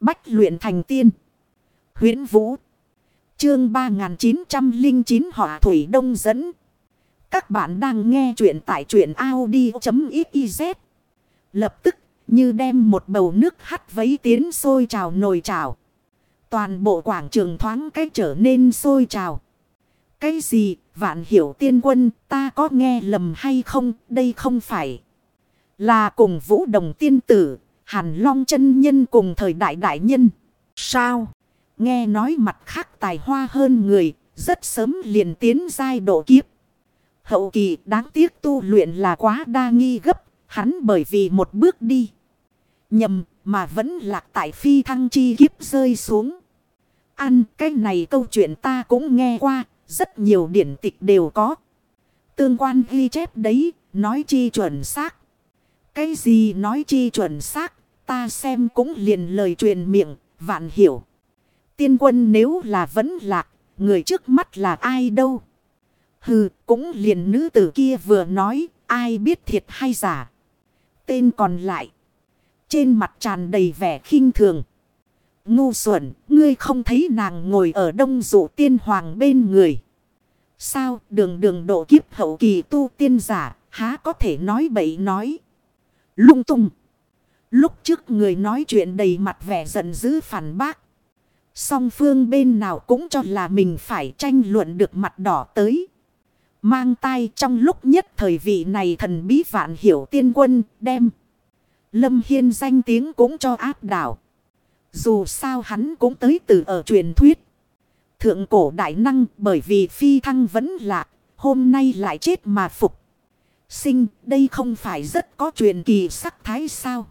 Bách luyện thành tiên. huyễn Vũ. Chương 3909 hỏa Thủy Đông dẫn. Các bạn đang nghe truyện tại truyện Audi.xyz. Lập tức, như đem một bầu nước hắt vấy tiến sôi trào nồi trào. Toàn bộ quảng trường thoáng cách trở nên sôi trào. Cái gì, vạn hiểu tiên quân, ta có nghe lầm hay không đây không phải. Là cùng vũ đồng tiên tử Hàn Long chân nhân cùng thời đại đại nhân. Sao? Nghe nói mặt khác tài hoa hơn người, rất sớm liền tiến giai độ kiếp. Hậu kỳ đáng tiếc tu luyện là quá đa nghi gấp, hắn bởi vì một bước đi. Nhầm mà vẫn lạc tại phi thăng chi kiếp rơi xuống. Ăn cái này câu chuyện ta cũng nghe qua, rất nhiều điển tịch đều có. Tương quan ghi chép đấy, nói chi chuẩn xác. Cái gì nói chi chuẩn xác, ta xem cũng liền lời truyền miệng, vạn hiểu. Tiên quân nếu là vẫn lạc, người trước mắt là ai đâu? Hừ, cũng liền nữ tử kia vừa nói, ai biết thiệt hay giả. Tên còn lại. Trên mặt tràn đầy vẻ khinh thường. Ngu xuẩn, ngươi không thấy nàng ngồi ở đông dụ tiên hoàng bên người. Sao đường đường độ kiếp hậu kỳ tu tiên giả, há có thể nói bậy nói. Lung tung. Lúc trước người nói chuyện đầy mặt vẻ giận dữ phản bác. Song phương bên nào cũng cho là mình phải tranh luận được mặt đỏ tới. Mang tay trong lúc nhất thời vị này thần bí vạn hiểu tiên quân đem. Lâm Hiên danh tiếng cũng cho áp đảo. Dù sao hắn cũng tới từ ở truyền thuyết. Thượng cổ đại năng bởi vì phi thăng vẫn lạc. Hôm nay lại chết mà phục. Sinh, đây không phải rất có truyền kỳ sắc thái sao.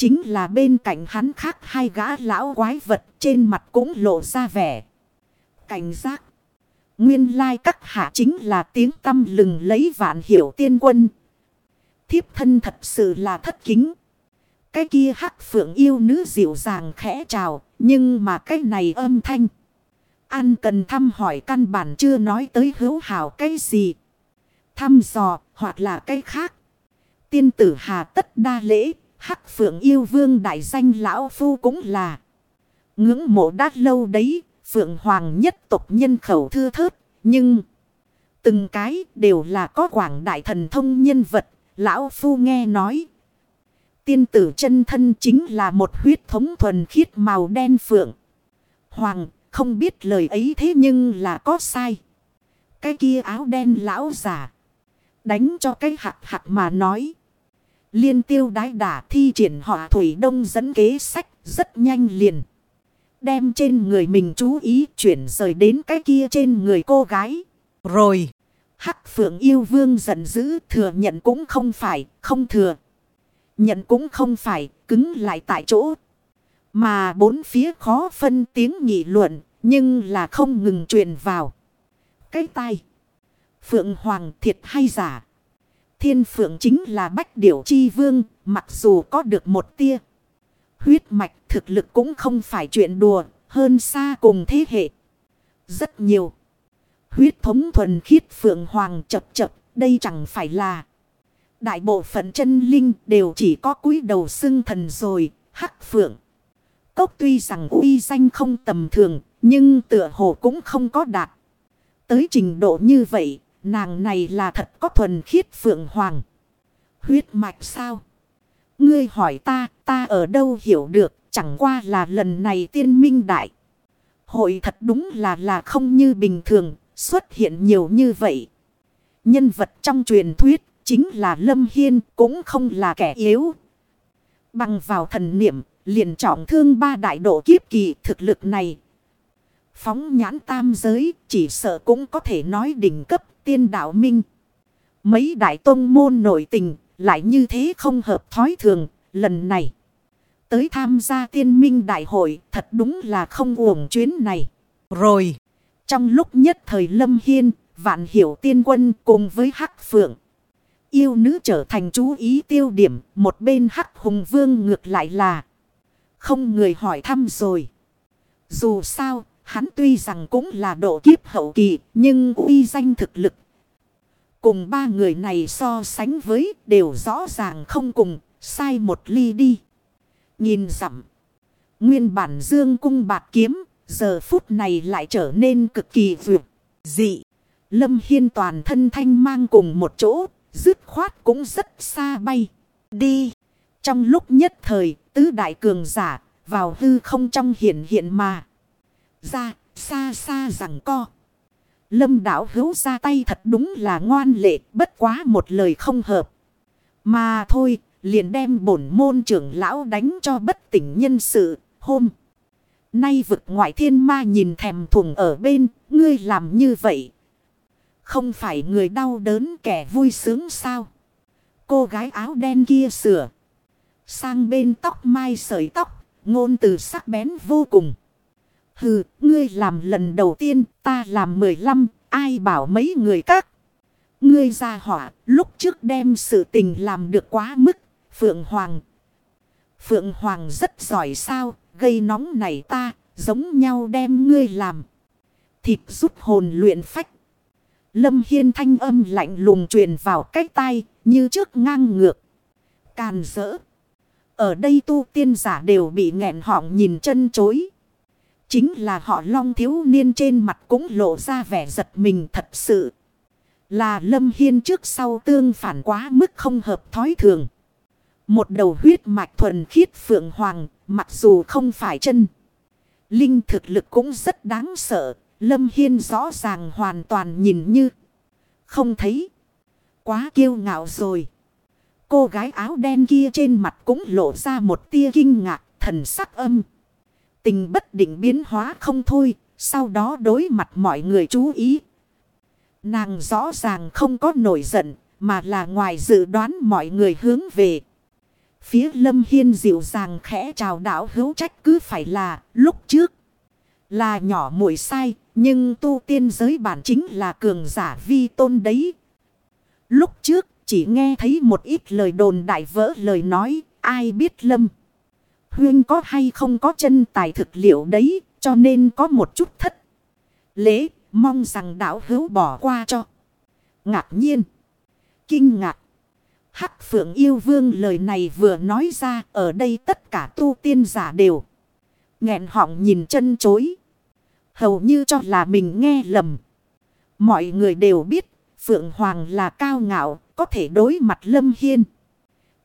Chính là bên cạnh hắn khác hai gã lão quái vật trên mặt cũng lộ ra vẻ. Cảnh giác. Nguyên lai các hạ chính là tiếng tâm lừng lấy vạn hiểu tiên quân. Thiếp thân thật sự là thất kính. Cái kia hắc phượng yêu nữ dịu dàng khẽ chào. Nhưng mà cái này âm thanh. Ăn cần thăm hỏi căn bản chưa nói tới hữu hảo cái gì. Thăm dò hoặc là cái khác. Tiên tử hà tất đa lễ Hắc phượng yêu vương đại danh lão phu cũng là. Ngưỡng mộ đã lâu đấy. Phượng hoàng nhất tộc nhân khẩu thưa thớt. Nhưng. Từng cái đều là có quảng đại thần thông nhân vật. Lão phu nghe nói. Tiên tử chân thân chính là một huyết thống thuần khiết màu đen phượng. Hoàng, không biết lời ấy thế nhưng là có sai. Cái kia áo đen lão giả. Đánh cho cái hạt hạt mà nói. Liên tiêu đái đả thi triển họa thủy đông dẫn kế sách rất nhanh liền. Đem trên người mình chú ý chuyển rời đến cái kia trên người cô gái. Rồi. Hắc phượng yêu vương giận dữ thừa nhận cũng không phải, không thừa. Nhận cũng không phải, cứng lại tại chỗ. Mà bốn phía khó phân tiếng nghị luận, nhưng là không ngừng truyền vào. Cái tay. Phượng Hoàng thiệt hay giả? Thiên phượng chính là bách điểu chi vương, mặc dù có được một tia. Huyết mạch thực lực cũng không phải chuyện đùa, hơn xa cùng thế hệ. Rất nhiều. Huyết thống thuần khiết phượng hoàng chập chập, đây chẳng phải là. Đại bộ phận chân linh đều chỉ có cúi đầu xưng thần rồi, hắc phượng. Cốc tuy rằng uy danh không tầm thường, nhưng tựa hồ cũng không có đạt. Tới trình độ như vậy, Nàng này là thật có thuần khiết phượng hoàng. Huyết mạch sao? Ngươi hỏi ta, ta ở đâu hiểu được, chẳng qua là lần này tiên minh đại. Hội thật đúng là là không như bình thường, xuất hiện nhiều như vậy. Nhân vật trong truyền thuyết, chính là Lâm Hiên, cũng không là kẻ yếu. Bằng vào thần niệm, liền trọng thương ba đại độ kiếp kỳ thực lực này. Phóng nhãn tam giới, chỉ sợ cũng có thể nói đỉnh cấp tiên đạo minh. Mấy đại tông môn nổi tình lại như thế không hợp thói thường lần này. Tới tham gia tiên minh đại hội thật đúng là không uổng chuyến này. Rồi, trong lúc nhất thời Lâm Hiên, vạn hiểu tiên quân cùng với Hắc Phượng. Yêu nữ trở thành chú ý tiêu điểm, một bên Hắc Hùng Vương ngược lại là không người hỏi thăm rồi. Dù sao, Hắn tuy rằng cũng là độ kiếp hậu kỳ, nhưng uy danh thực lực. Cùng ba người này so sánh với đều rõ ràng không cùng, sai một ly đi. Nhìn dặm. Nguyên bản dương cung bạc kiếm, giờ phút này lại trở nên cực kỳ vượt, dị. Lâm Hiên toàn thân thanh mang cùng một chỗ, dứt khoát cũng rất xa bay. Đi! Trong lúc nhất thời, tứ đại cường giả, vào hư không trong hiện hiện mà. Ra, xa xa rằng co. Lâm đảo hữu ra tay thật đúng là ngoan lệ, bất quá một lời không hợp. Mà thôi, liền đem bổn môn trưởng lão đánh cho bất tỉnh nhân sự, hôm. Nay vực ngoại thiên ma nhìn thèm thùng ở bên, ngươi làm như vậy. Không phải người đau đớn kẻ vui sướng sao? Cô gái áo đen kia sửa. Sang bên tóc mai sợi tóc, ngôn từ sắc bén vô cùng. Hừ, ngươi làm lần đầu tiên, ta làm mười lăm, ai bảo mấy người các. Ngươi ra hỏa, lúc trước đem sự tình làm được quá mức, Phượng Hoàng. Phượng Hoàng rất giỏi sao, gây nóng này ta, giống nhau đem ngươi làm. Thịt giúp hồn luyện phách. Lâm Hiên thanh âm lạnh lùng truyền vào cách tay, như trước ngang ngược. Càn rỡ. Ở đây tu tiên giả đều bị nghẹn họng nhìn chân chối. Chính là họ long thiếu niên trên mặt cũng lộ ra vẻ giật mình thật sự. Là Lâm Hiên trước sau tương phản quá mức không hợp thói thường. Một đầu huyết mạch thuần khiết phượng hoàng, mặc dù không phải chân. Linh thực lực cũng rất đáng sợ, Lâm Hiên rõ ràng hoàn toàn nhìn như không thấy. Quá kiêu ngạo rồi. Cô gái áo đen kia trên mặt cũng lộ ra một tia kinh ngạc, thần sắc âm. Tình bất định biến hóa không thôi, sau đó đối mặt mọi người chú ý. Nàng rõ ràng không có nổi giận, mà là ngoài dự đoán mọi người hướng về. Phía lâm hiên dịu dàng khẽ chào đảo hữu trách cứ phải là lúc trước. Là nhỏ muội sai, nhưng tu tiên giới bản chính là cường giả vi tôn đấy. Lúc trước chỉ nghe thấy một ít lời đồn đại vỡ lời nói, ai biết lâm. Huyên có hay không có chân tài thực liệu đấy, cho nên có một chút thất. Lễ, mong rằng đảo hữu bỏ qua cho. Ngạc nhiên, kinh ngạc. Hắc phượng yêu vương lời này vừa nói ra, ở đây tất cả tu tiên giả đều. nghẹn họng nhìn chân chối. Hầu như cho là mình nghe lầm. Mọi người đều biết, Phượng Hoàng là cao ngạo, có thể đối mặt Lâm Hiên.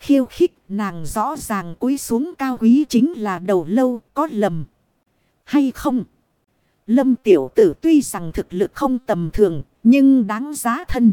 Khiêu khích nàng rõ ràng cúi xuống cao quý chính là đầu lâu có lầm. Hay không? Lâm tiểu tử tuy rằng thực lực không tầm thường nhưng đáng giá thân.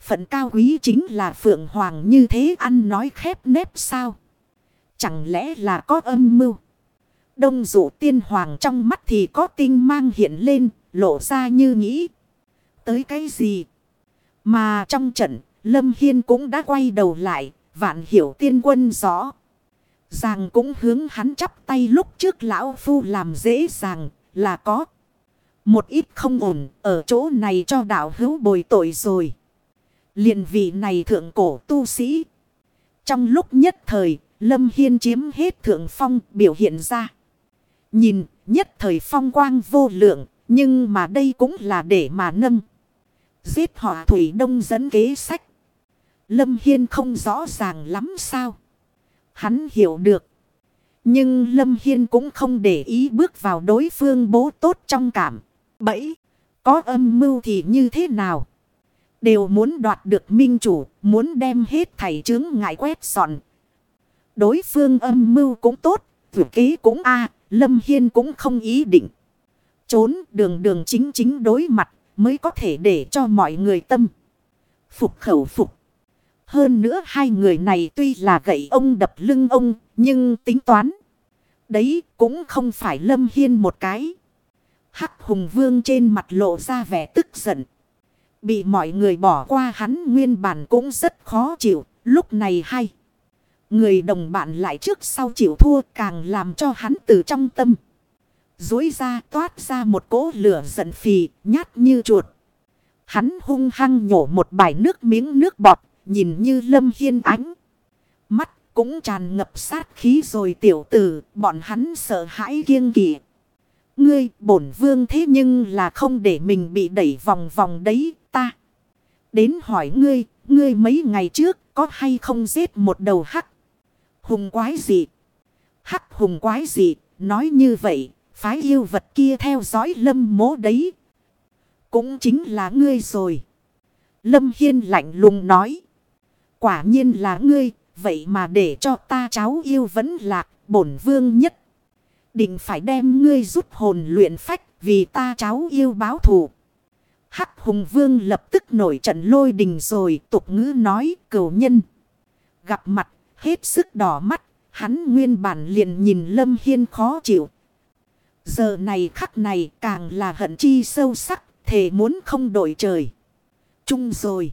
Phận cao quý chính là Phượng Hoàng như thế ăn nói khép nép sao? Chẳng lẽ là có âm mưu? Đông dụ tiên hoàng trong mắt thì có tinh mang hiện lên, lộ ra như nghĩ. Tới cái gì? Mà trong trận, Lâm Hiên cũng đã quay đầu lại, vạn hiểu tiên quân rõ. Giàng cũng hướng hắn chắp tay lúc trước lão phu làm dễ dàng là có. Một ít không ổn ở chỗ này cho đạo hữu bồi tội rồi. liền vị này thượng cổ tu sĩ. Trong lúc nhất thời, Lâm Hiên chiếm hết thượng phong biểu hiện ra. Nhìn, nhất thời phong quang vô lượng, nhưng mà đây cũng là để mà nâng. Giết họ Thủy Đông dẫn kế sách. Lâm Hiên không rõ ràng lắm sao. Hắn hiểu được. Nhưng Lâm Hiên cũng không để ý bước vào đối phương bố tốt trong cảm. Bẫy, có âm mưu thì như thế nào? Đều muốn đoạt được minh chủ, muốn đem hết thầy chứng ngại quét dọn. Đối phương âm mưu cũng tốt, vượt ký cũng a Lâm Hiên cũng không ý định. Trốn đường đường chính chính đối mặt mới có thể để cho mọi người tâm. Phục khẩu phục. Hơn nữa hai người này tuy là gậy ông đập lưng ông, nhưng tính toán. Đấy cũng không phải Lâm Hiên một cái. Hắc Hùng Vương trên mặt lộ ra vẻ tức giận. Bị mọi người bỏ qua hắn nguyên bản cũng rất khó chịu. Lúc này hay. Người đồng bạn lại trước sau chịu thua càng làm cho hắn từ trong tâm. Dối ra toát ra một cỗ lửa giận phì, nhát như chuột. Hắn hung hăng nhổ một bài nước miếng nước bọt nhìn như lâm hiên ánh. Mắt cũng tràn ngập sát khí rồi tiểu tử bọn hắn sợ hãi kiêng kỵ. Ngươi bổn vương thế nhưng là không để mình bị đẩy vòng vòng đấy ta. Đến hỏi ngươi, ngươi mấy ngày trước có hay không giết một đầu hắc hùng quái gì? Hắc hùng quái gì? nói như vậy, phái yêu vật kia theo dõi lâm mố đấy. Cũng chính là ngươi rồi. Lâm Hiên lạnh lùng nói. Quả nhiên là ngươi, vậy mà để cho ta cháu yêu vẫn lạc, bổn vương nhất. Định phải đem ngươi giúp hồn luyện phách vì ta cháu yêu báo thù. Hắc hùng vương lập tức nổi trận lôi đình rồi tục ngữ nói cửu nhân. Gặp mặt hết sức đỏ mắt hắn nguyên bản liền nhìn lâm hiên khó chịu. Giờ này khắc này càng là hận chi sâu sắc thề muốn không đổi trời. Chung rồi.